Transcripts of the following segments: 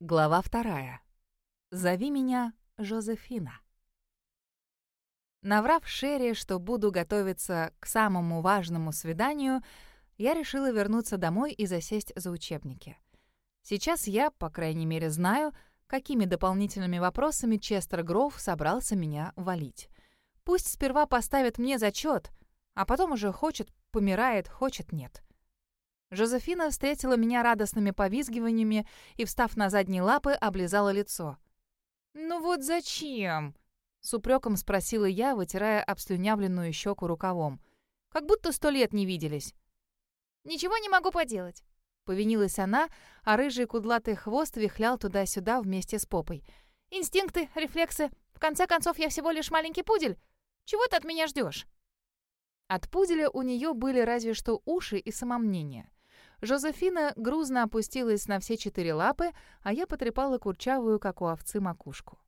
Глава вторая. Зови меня Жозефина. Наврав Шерри, что буду готовиться к самому важному свиданию, я решила вернуться домой и засесть за учебники. Сейчас я, по крайней мере, знаю, какими дополнительными вопросами Честер Гроув собрался меня валить. Пусть сперва поставит мне зачет, а потом уже хочет — помирает, хочет — нет. Жозефина встретила меня радостными повизгиваниями и, встав на задние лапы, облизала лицо. «Ну вот зачем?» — с упреком спросила я, вытирая обслюнявленную щеку рукавом. «Как будто сто лет не виделись». «Ничего не могу поделать», — повинилась она, а рыжий кудлатый хвост вихлял туда-сюда вместе с попой. «Инстинкты, рефлексы. В конце концов, я всего лишь маленький пудель. Чего ты от меня ждешь? От пуделя у нее были разве что уши и самомнение. Жозефина грузно опустилась на все четыре лапы, а я потрепала курчавую, как у овцы, макушку.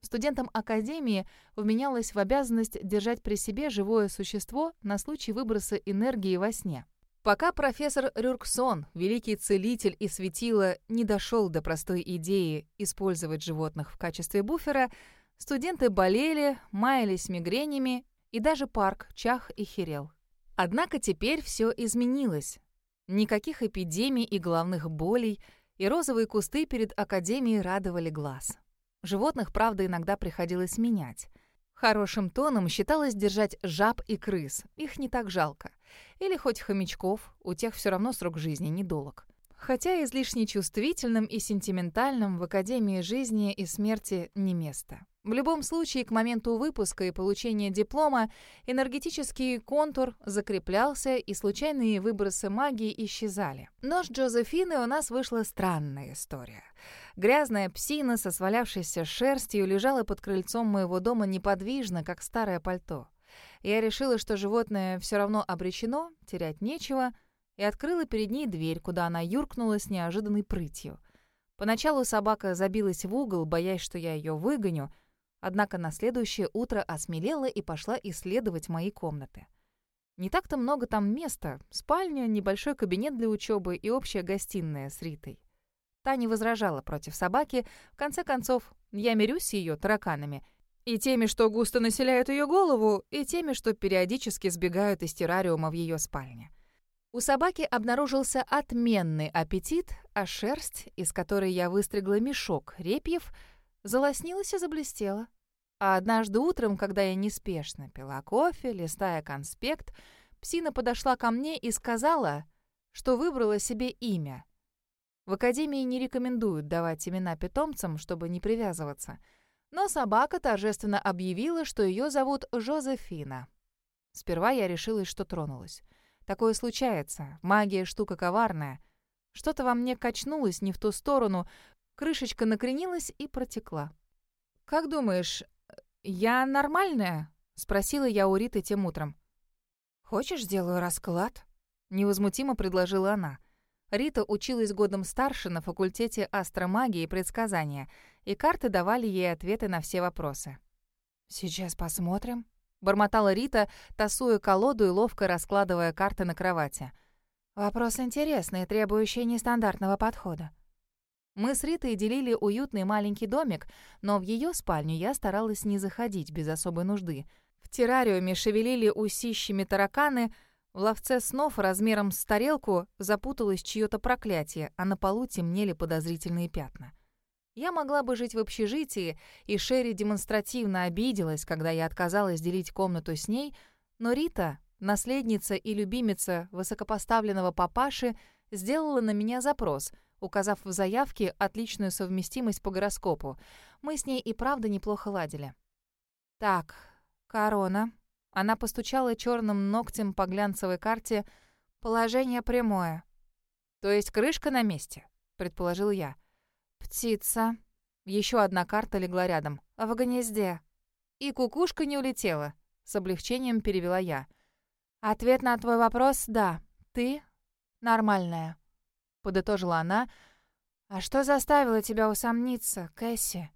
Студентам академии вменялось в обязанность держать при себе живое существо на случай выброса энергии во сне. Пока профессор Рюрксон, великий целитель и светило, не дошел до простой идеи использовать животных в качестве буфера, студенты болели, маялись мигренями, и даже парк чах и херел. Однако теперь все изменилось. Никаких эпидемий и головных болей, и розовые кусты перед Академией радовали глаз. Животных, правда, иногда приходилось менять. Хорошим тоном считалось держать жаб и крыс, их не так жалко. Или хоть хомячков, у тех все равно срок жизни недолг. Хотя излишне чувствительным и сентиментальным в Академии жизни и смерти не место. В любом случае, к моменту выпуска и получения диплома энергетический контур закреплялся, и случайные выбросы магии исчезали. Но с Джозефиной у нас вышла странная история. Грязная псина со свалявшейся шерстью лежала под крыльцом моего дома неподвижно, как старое пальто. Я решила, что животное все равно обречено, терять нечего, и открыла перед ней дверь, куда она юркнула с неожиданной прытью. Поначалу собака забилась в угол, боясь, что я ее выгоню — Однако на следующее утро осмелела и пошла исследовать мои комнаты. Не так-то много там места. Спальня, небольшой кабинет для учебы и общая гостиная с Ритой. Та не возражала против собаки. В конце концов, я мирюсь ее тараканами. И теми, что густо населяют ее голову, и теми, что периодически сбегают из террариума в ее спальне. У собаки обнаружился отменный аппетит, а шерсть, из которой я выстригла мешок репьев, залоснилась и заблестела. А однажды утром, когда я неспешно пила кофе, листая конспект, псина подошла ко мне и сказала, что выбрала себе имя. В академии не рекомендуют давать имена питомцам, чтобы не привязываться. Но собака торжественно объявила, что ее зовут Жозефина. Сперва я решила, что тронулась. Такое случается. Магия — штука коварная. Что-то во мне качнулось не в ту сторону, крышечка накренилась и протекла. «Как думаешь, «Я нормальная?» — спросила я у Риты тем утром. «Хочешь, сделаю расклад?» — невозмутимо предложила она. Рита училась годом старше на факультете астромагии и предсказания, и карты давали ей ответы на все вопросы. «Сейчас посмотрим», — бормотала Рита, тасуя колоду и ловко раскладывая карты на кровати. «Вопрос интересный, требующий нестандартного подхода. Мы с Ритой делили уютный маленький домик, но в ее спальню я старалась не заходить без особой нужды. В террариуме шевелили усищами тараканы, в ловце снов размером с тарелку запуталось чьё-то проклятие, а на полу темнели подозрительные пятна. Я могла бы жить в общежитии, и Шерри демонстративно обиделась, когда я отказалась делить комнату с ней, но Рита, наследница и любимица высокопоставленного папаши, сделала на меня запрос — указав в заявке отличную совместимость по гороскопу. Мы с ней и правда неплохо ладили. «Так, корона». Она постучала черным ногтем по глянцевой карте. «Положение прямое». «То есть крышка на месте?» — предположил я. «Птица». Еще одна карта легла рядом. «В гнезде». «И кукушка не улетела», — с облегчением перевела я. «Ответ на твой вопрос — да. Ты нормальная» подытожила она. «А что заставило тебя усомниться, Кэсси?»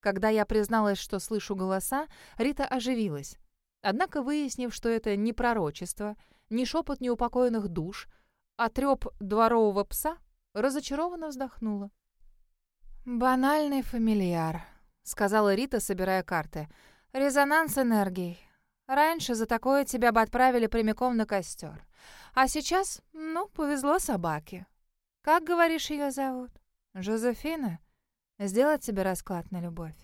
Когда я призналась, что слышу голоса, Рита оживилась. Однако, выяснив, что это не пророчество, не шепот неупокоенных душ, а трёп дворового пса, разочарованно вздохнула. «Банальный фамильяр», — сказала Рита, собирая карты. «Резонанс энергий. Раньше за такое тебя бы отправили прямиком на костер. А сейчас, ну, повезло собаке. Как, говоришь, ее зовут? Жозефина? Сделать тебе расклад на любовь?»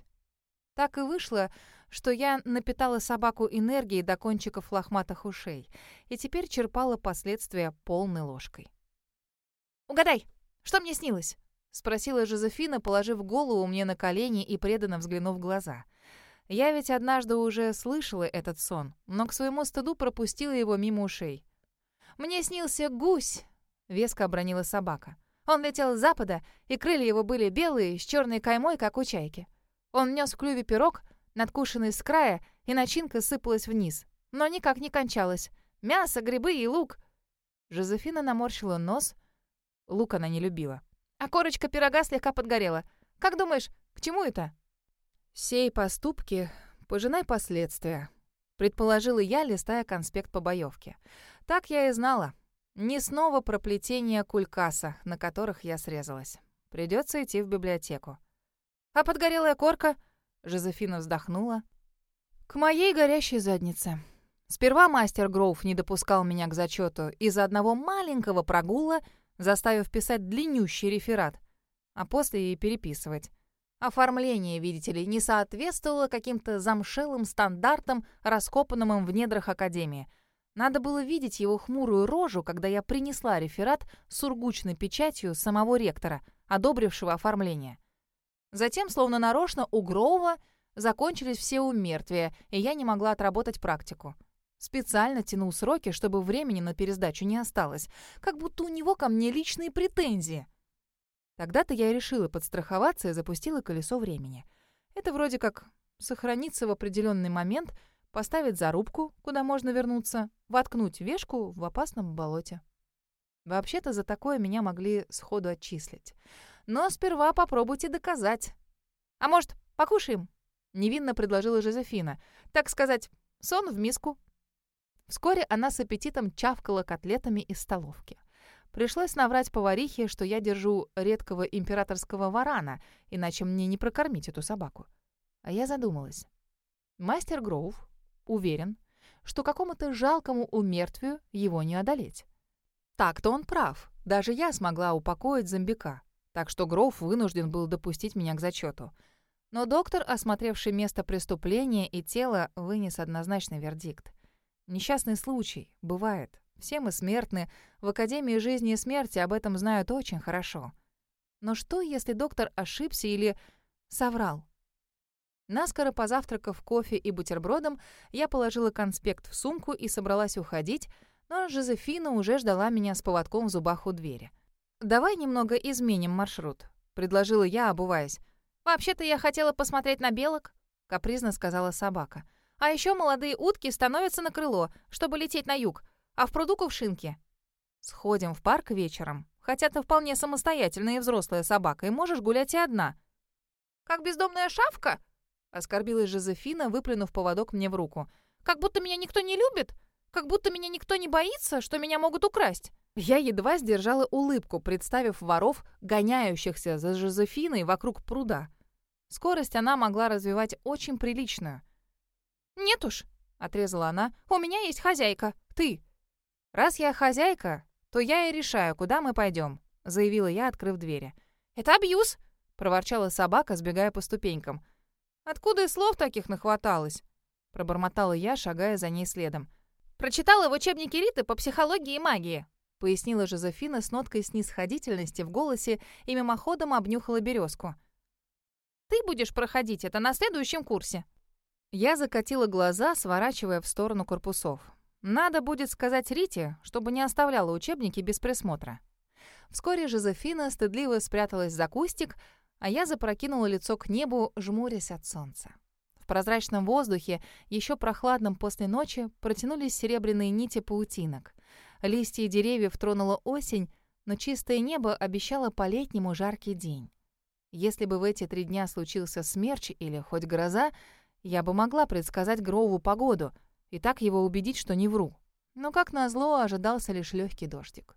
Так и вышло, что я напитала собаку энергией до кончиков лохматых ушей и теперь черпала последствия полной ложкой. «Угадай, что мне снилось?» — спросила Жозефина, положив голову мне на колени и преданно взглянув в глаза. Я ведь однажды уже слышала этот сон, но к своему стыду пропустила его мимо ушей. «Мне снился гусь!» — веско обронила собака. Он летел с запада, и крылья его были белые, с черной каймой, как у чайки. Он нес в клюве пирог, надкушенный с края, и начинка сыпалась вниз, но никак не кончалась. Мясо, грибы и лук. Жозефина наморщила нос, Лук она не любила. А корочка пирога слегка подгорела. Как думаешь, к чему это? Сей поступки пожинай последствия, предположила я, листая конспект по боевке. Так я и знала. Не снова проплетение кулькаса, на которых я срезалась. Придется идти в библиотеку. А подгорелая корка? Жозефина вздохнула. К моей горящей заднице. Сперва мастер Гроув не допускал меня к зачету из-за одного маленького прогула заставив писать длиннющий реферат, а после и переписывать. Оформление, видите ли, не соответствовало каким-то замшелым стандартам, раскопанным им в недрах Академии. Надо было видеть его хмурую рожу, когда я принесла реферат с сургучной печатью самого ректора, одобрившего оформление. Затем, словно нарочно, у Гроува закончились все умертвия, и я не могла отработать практику. Специально тянул сроки, чтобы времени на пересдачу не осталось. Как будто у него ко мне личные претензии. Тогда-то я и решила подстраховаться и запустила колесо времени. Это вроде как сохраниться в определенный момент, поставить зарубку, куда можно вернуться, воткнуть вешку в опасном болоте. Вообще-то за такое меня могли сходу отчислить. Но сперва попробуйте доказать. «А может, покушаем?» — невинно предложила Жозефина. «Так сказать, сон в миску, Вскоре она с аппетитом чавкала котлетами из столовки. Пришлось наврать поварихе, что я держу редкого императорского варана, иначе мне не прокормить эту собаку. А я задумалась. Мастер Гроув уверен, что какому-то жалкому умертвию его не одолеть. Так-то он прав. Даже я смогла упокоить зомбика. Так что Гроув вынужден был допустить меня к зачету. Но доктор, осмотревший место преступления и тело, вынес однозначный вердикт. Несчастный случай. Бывает. Все мы смертны. В Академии жизни и смерти об этом знают очень хорошо. Но что, если доктор ошибся или соврал? Наскоро позавтракав кофе и бутербродом, я положила конспект в сумку и собралась уходить, но Жозефина уже ждала меня с поводком в зубах у двери. «Давай немного изменим маршрут», — предложила я, обуваясь. «Вообще-то я хотела посмотреть на белок», — капризно сказала собака. А еще молодые утки становятся на крыло, чтобы лететь на юг, а в пруду кувшинки. Сходим в парк вечером, хотя ты вполне самостоятельная и взрослая собака, и можешь гулять и одна. «Как бездомная шавка?» — оскорбилась Жозефина, выплюнув поводок мне в руку. «Как будто меня никто не любит? Как будто меня никто не боится, что меня могут украсть?» Я едва сдержала улыбку, представив воров, гоняющихся за Жозефиной вокруг пруда. Скорость она могла развивать очень приличную — «Нет уж», — отрезала она, — «у меня есть хозяйка, ты». «Раз я хозяйка, то я и решаю, куда мы пойдем», — заявила я, открыв двери. «Это абьюз», — проворчала собака, сбегая по ступенькам. «Откуда и слов таких нахваталось?» — пробормотала я, шагая за ней следом. «Прочитала в учебнике Риты по психологии и магии», — пояснила Жозефина с ноткой снисходительности в голосе и мимоходом обнюхала березку. «Ты будешь проходить это на следующем курсе», я закатила глаза, сворачивая в сторону корпусов. Надо будет сказать Рите, чтобы не оставляла учебники без присмотра. Вскоре Жозефина стыдливо спряталась за кустик, а я запрокинула лицо к небу, жмурясь от солнца. В прозрачном воздухе, еще прохладном после ночи, протянулись серебряные нити паутинок. Листья деревьев тронула осень, но чистое небо обещало по-летнему жаркий день. Если бы в эти три дня случился смерч или хоть гроза, я бы могла предсказать Гроуву погоду и так его убедить, что не вру. Но, как назло, ожидался лишь легкий дождик.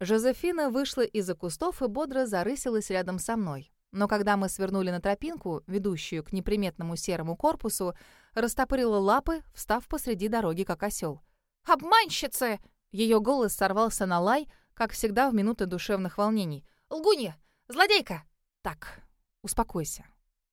Жозефина вышла из-за кустов и бодро зарысилась рядом со мной. Но когда мы свернули на тропинку, ведущую к неприметному серому корпусу, растопырила лапы, встав посреди дороги, как осел. «Обманщицы!» Ее голос сорвался на лай, как всегда в минуты душевных волнений. «Лгунья! Злодейка!» «Так, успокойся.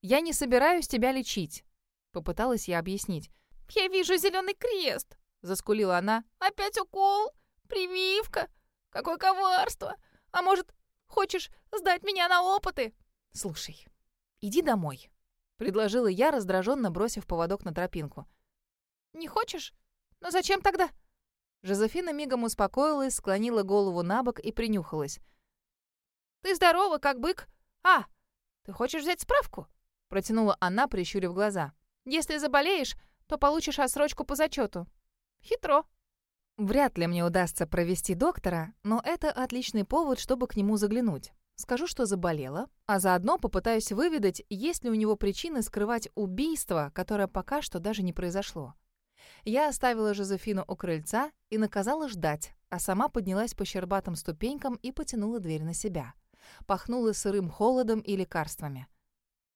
Я не собираюсь тебя лечить», — попыталась я объяснить. «Я вижу зеленый крест», — заскулила она. «Опять укол? Прививка? Какое коварство! А может, хочешь сдать меня на опыты?» «Слушай, иди домой», — предложила я, раздраженно бросив поводок на тропинку. «Не хочешь? Но зачем тогда?» Жозефина мигом успокоилась, склонила голову на бок и принюхалась. «Ты здорова, как бык. А, ты хочешь взять справку?» Протянула она, прищурив глаза. «Если заболеешь, то получишь отсрочку по зачету. Хитро». Вряд ли мне удастся провести доктора, но это отличный повод, чтобы к нему заглянуть. Скажу, что заболела, а заодно попытаюсь выведать, есть ли у него причины скрывать убийство, которое пока что даже не произошло. Я оставила Жозефину у крыльца и наказала ждать, а сама поднялась по щербатым ступенькам и потянула дверь на себя. Пахнула сырым холодом и лекарствами.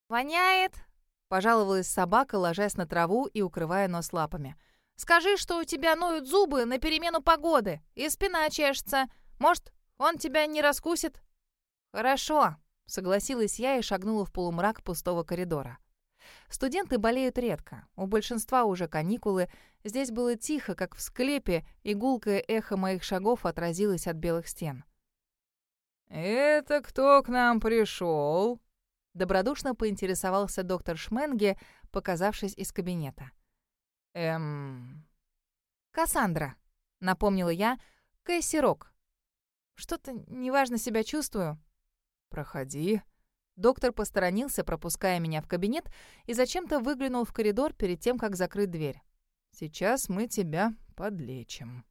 «Воняет!» — пожаловалась собака, ложась на траву и укрывая нос лапами. «Скажи, что у тебя ноют зубы на перемену погоды, и спина чешется. Может, он тебя не раскусит?» «Хорошо», — согласилась я и шагнула в полумрак пустого коридора. Студенты болеют редко, у большинства уже каникулы. Здесь было тихо, как в склепе, и гулкое эхо моих шагов отразилось от белых стен. «Это кто к нам пришел?» Добродушно поинтересовался доктор Шменге, показавшись из кабинета. «Эм...» «Кассандра», — напомнила я, — «Кэсси Рок». «Что-то неважно себя чувствую». «Проходи». Доктор посторонился, пропуская меня в кабинет, и зачем-то выглянул в коридор перед тем, как закрыть дверь. «Сейчас мы тебя подлечим».